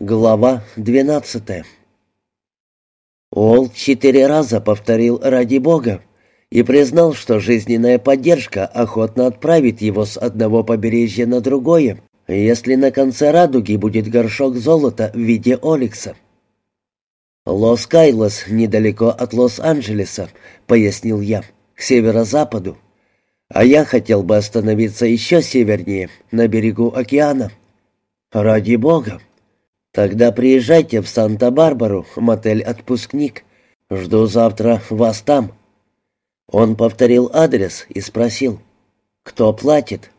Глава двенадцатая Ол четыре раза повторил «ради Бога» и признал, что жизненная поддержка охотно отправит его с одного побережья на другое, если на конце радуги будет горшок золота в виде Оликса. «Лос-Кайлос недалеко от Лос-Анджелеса», — пояснил я, — «к северо-западу. А я хотел бы остановиться еще севернее, на берегу океана». «Ради Бога!» «Тогда приезжайте в Санта-Барбару, мотель «Отпускник». Жду завтра вас там». Он повторил адрес и спросил, «Кто платит?»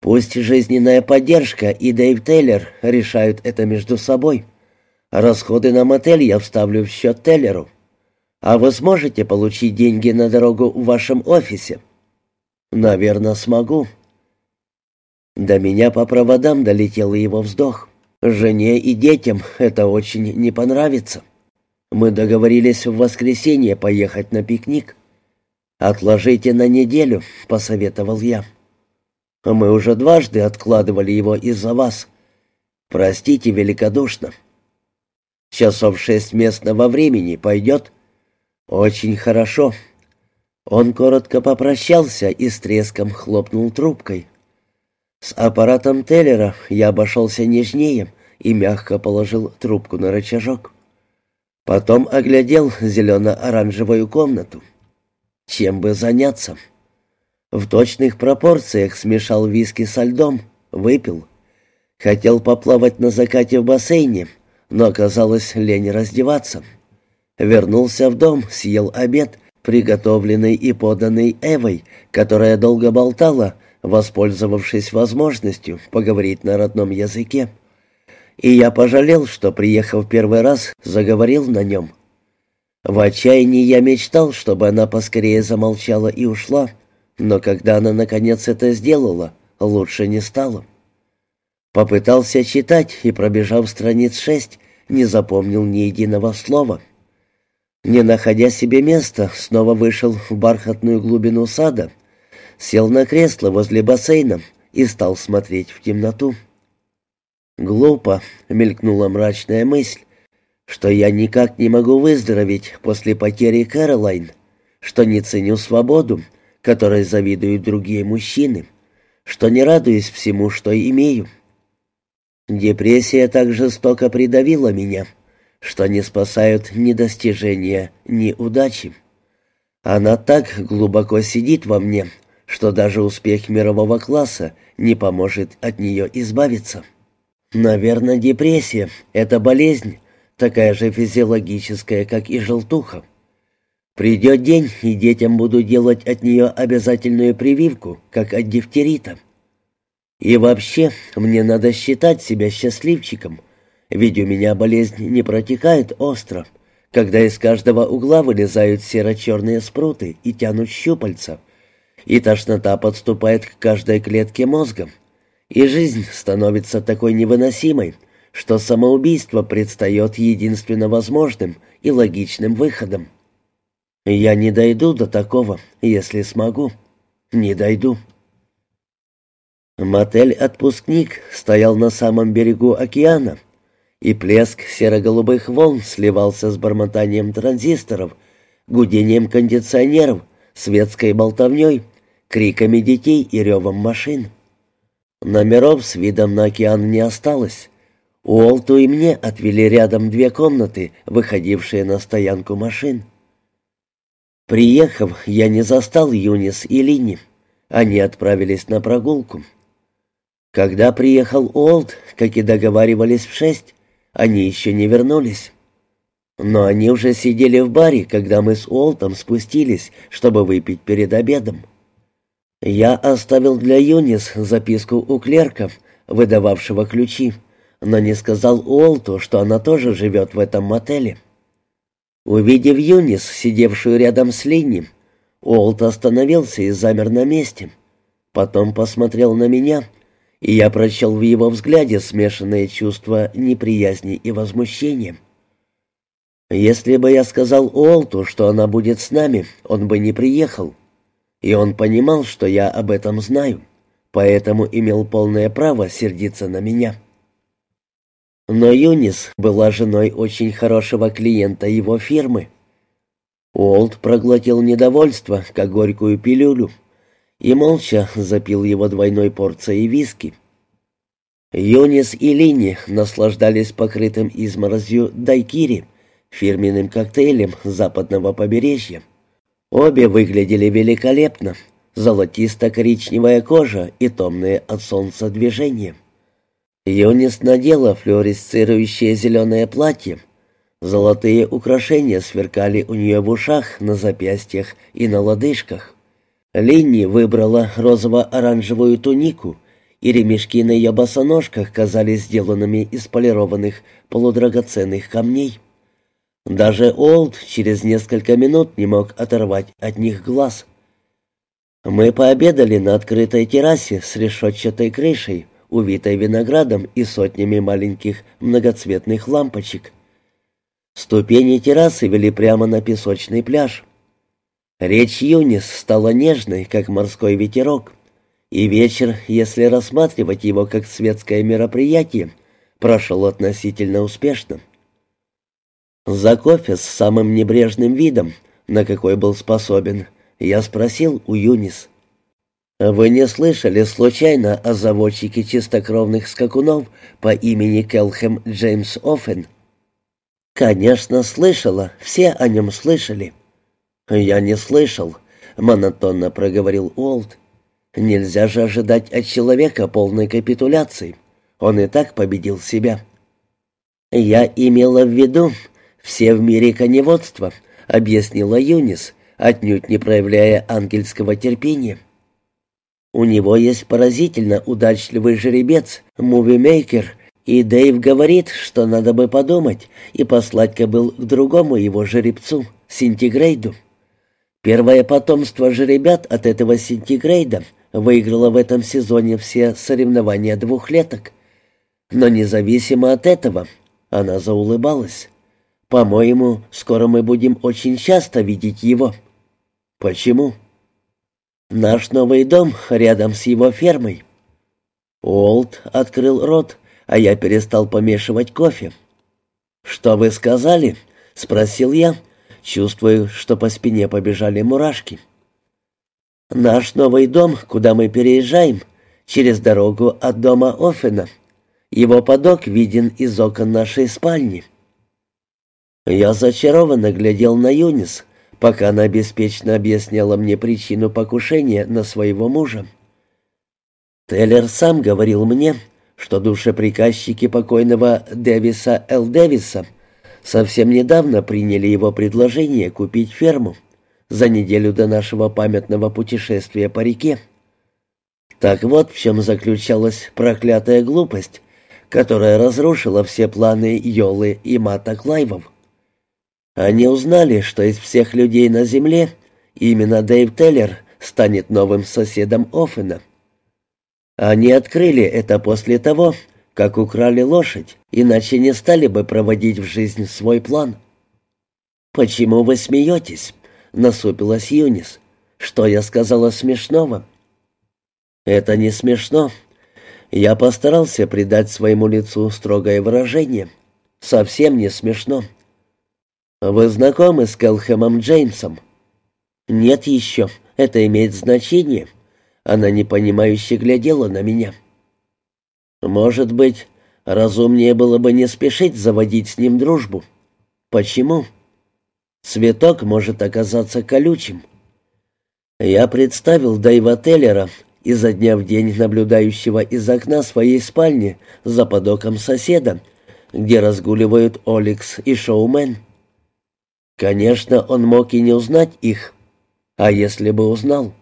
«Пусть жизненная поддержка и Дэйв Тейлер решают это между собой. Расходы на мотель я вставлю в счет Тейлеру. А вы сможете получить деньги на дорогу в вашем офисе?» «Наверное, смогу». До меня по проводам долетел его вздох. Жене и детям это очень не понравится. Мы договорились в воскресенье поехать на пикник. «Отложите на неделю», — посоветовал я. «Мы уже дважды откладывали его из-за вас. Простите великодушно». «Часов шесть местного времени пойдет?» «Очень хорошо». Он коротко попрощался и с треском хлопнул трубкой. С аппаратом Теллера я обошелся нежнее и мягко положил трубку на рычажок. Потом оглядел зелено-оранжевую комнату. Чем бы заняться? В точных пропорциях смешал виски со льдом, выпил. Хотел поплавать на закате в бассейне, но оказалось лень раздеваться. Вернулся в дом, съел обед, приготовленный и поданный Эвой, которая долго болтала, воспользовавшись возможностью поговорить на родном языке. И я пожалел, что, приехав первый раз, заговорил на нем. В отчаянии я мечтал, чтобы она поскорее замолчала и ушла, но когда она наконец это сделала, лучше не стало. Попытался читать и, пробежав страниц шесть, не запомнил ни единого слова. Не находя себе места, снова вышел в бархатную глубину сада — сел на кресло возле бассейна и стал смотреть в темноту. «Глупо», — мелькнула мрачная мысль, «что я никак не могу выздороветь после потери Кэролайн, что не ценю свободу, которой завидуют другие мужчины, что не радуюсь всему, что имею. Депрессия так жестоко придавила меня, что не спасают ни достижения, ни удачи. Она так глубоко сидит во мне, что даже успех мирового класса не поможет от нее избавиться. Наверное, депрессия — это болезнь, такая же физиологическая, как и желтуха. Придет день, и детям буду делать от нее обязательную прививку, как от дифтерита. И вообще, мне надо считать себя счастливчиком, ведь у меня болезнь не протекает остро, когда из каждого угла вылезают серо-черные спруты и тянут щупальца — и тошнота подступает к каждой клетке мозга, и жизнь становится такой невыносимой, что самоубийство предстает единственно возможным и логичным выходом. Я не дойду до такого, если смогу. Не дойду. Мотель «Отпускник» стоял на самом берегу океана, и плеск серо-голубых волн сливался с бормотанием транзисторов, гудением кондиционеров, светской болтовней криками детей и ревом машин. Номеров с видом на океан не осталось. Уолту и мне отвели рядом две комнаты, выходившие на стоянку машин. Приехав, я не застал Юнис и Лини. Они отправились на прогулку. Когда приехал Уолт, как и договаривались в шесть, они еще не вернулись. Но они уже сидели в баре, когда мы с Уолтом спустились, чтобы выпить перед обедом. Я оставил для Юнис записку у клерка, выдававшего ключи, но не сказал Уолту, что она тоже живет в этом мотеле. Увидев Юнис, сидевшую рядом с Линни, Уолт остановился и замер на месте. Потом посмотрел на меня, и я прочел в его взгляде смешанные чувства неприязни и возмущения. Если бы я сказал Уолту, что она будет с нами, он бы не приехал. И он понимал, что я об этом знаю, поэтому имел полное право сердиться на меня. Но Юнис была женой очень хорошего клиента его фирмы. Уолт проглотил недовольство, как горькую пилюлю, и молча запил его двойной порцией виски. Юнис и Лини наслаждались покрытым изморозью дайкири, фирменным коктейлем западного побережья. Обе выглядели великолепно, золотисто-коричневая кожа и томные от солнца движения. Юнис надела флуоресцирующее зеленое платье, Золотые украшения сверкали у нее в ушах, на запястьях и на лодыжках. Линни выбрала розово-оранжевую тунику, и ремешки на ее босоножках казались сделанными из полированных полудрагоценных камней. Даже Олд через несколько минут не мог оторвать от них глаз. Мы пообедали на открытой террасе с решетчатой крышей, увитой виноградом и сотнями маленьких многоцветных лампочек. Ступени террасы вели прямо на песочный пляж. Речь Юнис стала нежной, как морской ветерок, и вечер, если рассматривать его как светское мероприятие, прошел относительно успешно. За кофе с самым небрежным видом, на какой был способен, я спросил у Юнис. «Вы не слышали случайно о заводчике чистокровных скакунов по имени Келхэм Джеймс Оффен?» «Конечно, слышала. Все о нем слышали». «Я не слышал», — монотонно проговорил Уолт. «Нельзя же ожидать от человека полной капитуляции. Он и так победил себя». «Я имела в виду все в мире коневодства», — объяснила Юнис, отнюдь не проявляя ангельского терпения. «У него есть поразительно удачливый жеребец, мувимейкер, и Дэйв говорит, что надо бы подумать и послать кобыл к другому его жеребцу, Синтигрейду. Первое потомство жеребят от этого Синтигрейда выиграло в этом сезоне все соревнования двухлеток. Но независимо от этого, она заулыбалась. «По-моему, скоро мы будем очень часто видеть его». «Почему?» «Наш новый дом рядом с его фермой». Уолт открыл рот, а я перестал помешивать кофе. «Что вы сказали?» — спросил я, чувствую, что по спине побежали мурашки. «Наш новый дом, куда мы переезжаем, через дорогу от дома Оффена. Его подок виден из окон нашей спальни». Я зачарованно глядел на Юнис, пока она беспечно объясняла мне причину покушения на своего мужа. Теллер сам говорил мне, что душеприказчики покойного Дэвиса Л. Дэвиса совсем недавно приняли его предложение купить ферму за неделю до нашего памятного путешествия по реке. Так вот в чем заключалась проклятая глупость, которая разрушила все планы Йолы и Мата Клайвов. Они узнали, что из всех людей на земле именно Дэйв Теллер станет новым соседом Оффена — они открыли это после того, как украли лошадь, иначе не стали бы проводить в жизнь свой план. «Почему вы смеетесь?» — насупилась Юнис. «Что я сказала смешного?» «Это не смешно. Я постарался придать своему лицу строгое выражение. Совсем не смешно. Вы знакомы с Келхэмом Джеймсом?» «Нет еще. Это имеет значение. Она непонимающе глядела на меня. «Может быть, разумнее было бы не спешить заводить с ним дружбу. Почему? Цветок может оказаться колючим». Я представил Дэйва Теллера, изо дня в день наблюдающего из окна своей спальни за подоком соседа, где разгуливают Оликс и Шоумен. Конечно, он мог и не узнать их. А если бы узнал?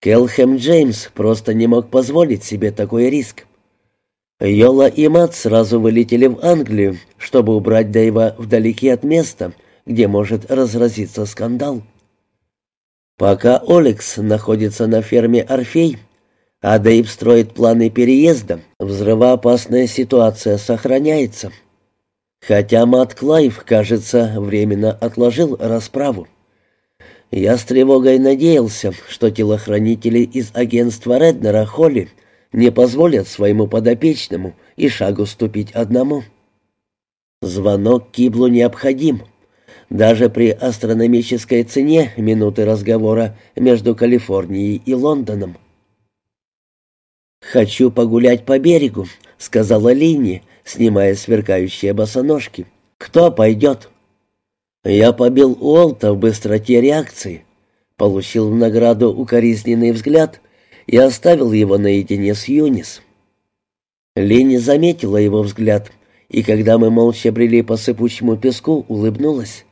Келхэм Джеймс просто не мог позволить себе такой риск. Йола и Мат сразу вылетели в Англию, чтобы убрать Дэйва вдалеке от места, где может разразиться скандал. Пока Олекс находится на ферме Орфей, а Дэйв строит планы переезда, взрывоопасная ситуация сохраняется. Хотя Мат Клайв, кажется, временно отложил расправу. Я с тревогой надеялся, что телохранители из агентства Реднера Холли не позволят своему подопечному и шагу ступить одному. Звонок Киблу необходим. Даже при астрономической цене минуты разговора между Калифорнией и Лондоном. «Хочу погулять по берегу», — сказала Линни, снимая сверкающие босоножки. «Кто пойдет?» Я побил Уолта в быстроте реакции, получил в награду укоризненный взгляд и оставил его наедине с Юнис. Линни заметила его взгляд, и когда мы молча брели по сыпучему песку, улыбнулась.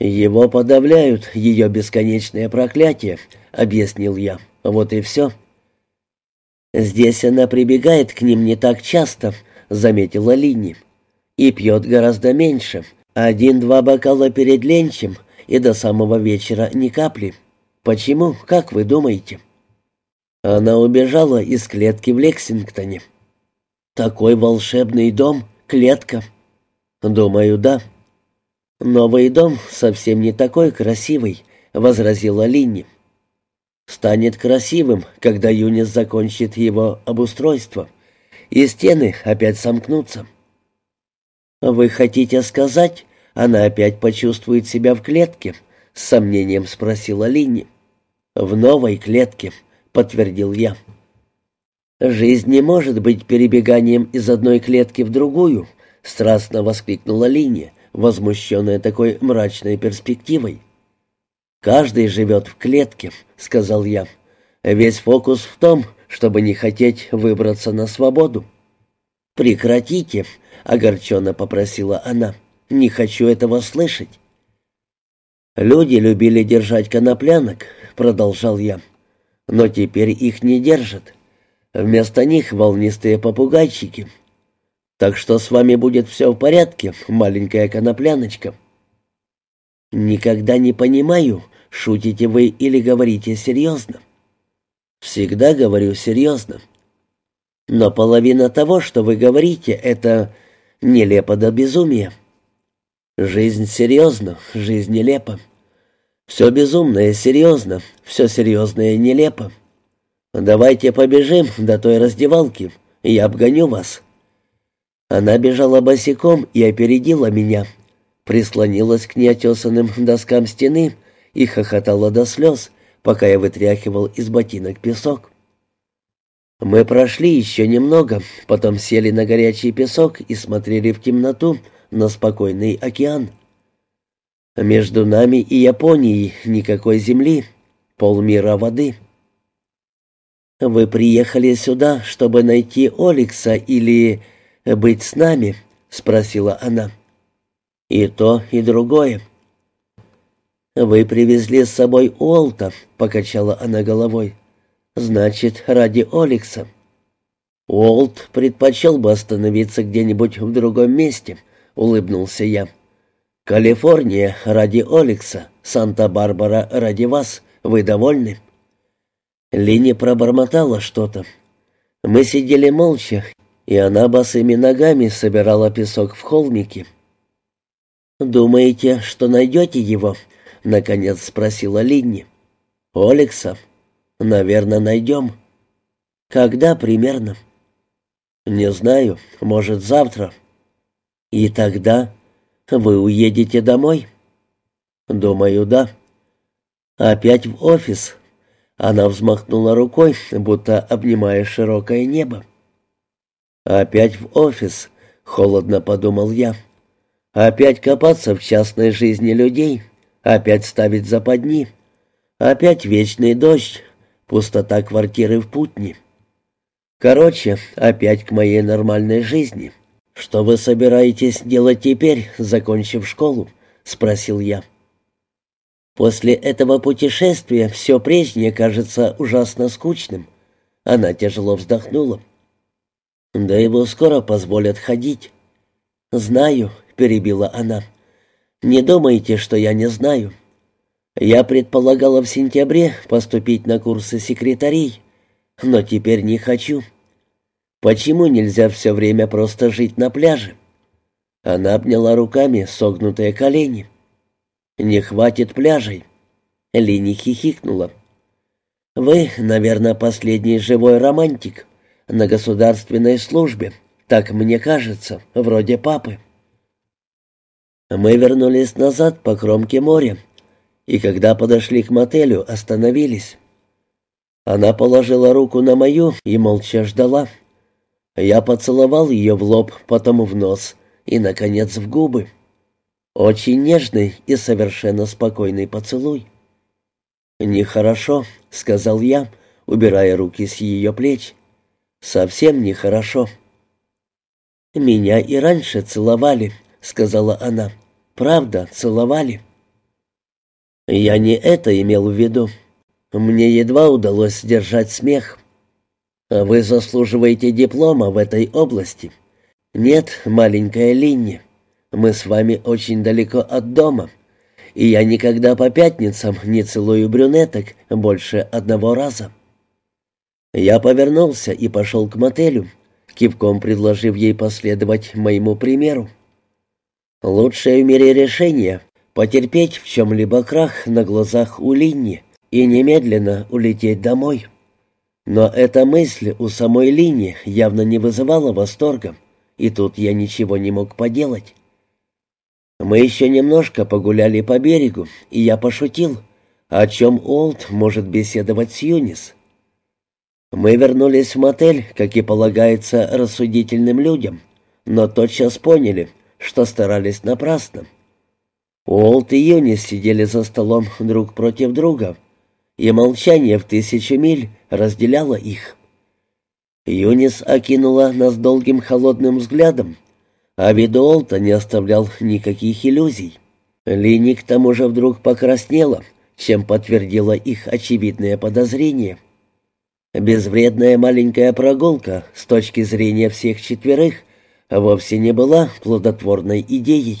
«Его подавляют, ее бесконечное проклятие», — объяснил я. «Вот и все». «Здесь она прибегает к ним не так часто», — заметила Линни. «И пьет гораздо меньше. Один-два бокала перед ленчем, и до самого вечера ни капли. Почему, как вы думаете?» Она убежала из клетки в Лексингтоне. «Такой волшебный дом, клетка». «Думаю, да». «Новый дом совсем не такой красивый», — возразила Линни станет красивым, когда Юнис закончит его обустройство, и стены опять сомкнутся. «Вы хотите сказать, она опять почувствует себя в клетке?» — с сомнением спросила Линни. «В новой клетке», — подтвердил я. «Жизнь не может быть перебеганием из одной клетки в другую», — страстно воскликнула Линни, возмущенная такой мрачной перспективой. «Каждый живет в клетке», — сказал я. «Весь фокус в том, чтобы не хотеть выбраться на свободу». «Прекратите», — огорченно попросила она. «Не хочу этого слышать». «Люди любили держать коноплянок», — продолжал я. «Но теперь их не держат. Вместо них волнистые попугайчики. Так что с вами будет все в порядке, маленькая конопляночка». «Никогда не понимаю, Шутите вы или говорите серьезно?» «Всегда говорю серьезно. Но половина того, что вы говорите, это нелепо до безумия. Жизнь серьезна, жизнь нелепа. Все безумное серьезно, все серьезное нелепо. Давайте побежим до той раздевалки, я обгоню вас». Она бежала босиком и опередила меня, прислонилась к неотесанным доскам стены и хохотала до слез, пока я вытряхивал из ботинок песок. Мы прошли еще немного, потом сели на горячий песок и смотрели в темноту на спокойный океан. Между нами и Японией никакой земли, полмира воды. «Вы приехали сюда, чтобы найти Оликса или быть с нами?» — спросила она. «И то, и другое. «Вы привезли с собой Уолта», — покачала она головой. «Значит, ради Оликса». «Уолт предпочел бы остановиться где-нибудь в другом месте», — улыбнулся я. «Калифорния ради Оликса, Санта-Барбара ради вас. Вы довольны?» Лини пробормотала что-то. Мы сидели молча, и она босыми ногами собирала песок в холмике. «Думаете, что найдете его?» — наконец спросила Линни. «Олекса? Наверное, найдем». «Когда примерно?» «Не знаю. Может, завтра». «И тогда вы уедете домой?» «Думаю, да». «Опять в офис?» Она взмахнула рукой, будто обнимая широкое небо. «Опять в офис», — холодно подумал я. «Опять копаться в частной жизни людей». Опять ставить западни. Опять вечный дождь. Пустота квартиры в Путне. Короче, опять к моей нормальной жизни. Что вы собираетесь делать теперь, закончив школу? Спросил я. После этого путешествия все прежнее кажется ужасно скучным. Она тяжело вздохнула. Да его скоро позволят ходить. «Знаю», — перебила она. Не думайте, что я не знаю. Я предполагала в сентябре поступить на курсы секретарей, но теперь не хочу. Почему нельзя все время просто жить на пляже? Она обняла руками согнутые колени. «Не хватит пляжей». Лини хихикнула. «Вы, наверное, последний живой романтик на государственной службе, так мне кажется, вроде папы». Мы вернулись назад по кромке моря, и когда подошли к мотелю, остановились. Она положила руку на мою и молча ждала. Я поцеловал ее в лоб, потом в нос и, наконец, в губы. Очень нежный и совершенно спокойный поцелуй. «Нехорошо», — сказал я, убирая руки с ее плеч. «Совсем нехорошо». «Меня и раньше целовали», — сказала она. «Правда, целовали». Я не это имел в виду. Мне едва удалось сдержать смех. Вы заслуживаете диплома в этой области. Нет, маленькая Линни, мы с вами очень далеко от дома, и я никогда по пятницам не целую брюнеток больше одного раза. Я повернулся и пошел к мотелю, кивком предложив ей последовать моему примеру. Лучшее в мире решение — потерпеть в чем-либо крах на глазах у Линни и немедленно улететь домой. Но эта мысль у самой Линни явно не вызывала восторга, и тут я ничего не мог поделать. Мы еще немножко погуляли по берегу, и я пошутил, о чем Олд может беседовать с Юнис. Мы вернулись в мотель, как и полагается рассудительным людям, но тотчас поняли, что старались напрасно. Уолт и Юнис сидели за столом друг против друга, и молчание в тысячу миль разделяло их. Юнис окинула нас долгим холодным взглядом, а вид Уолта не оставлял никаких иллюзий. Лини к тому же вдруг покраснела, чем подтвердила их очевидное подозрение. Безвредная маленькая прогулка с точки зрения всех четверых вовсе не была плодотворной идеей.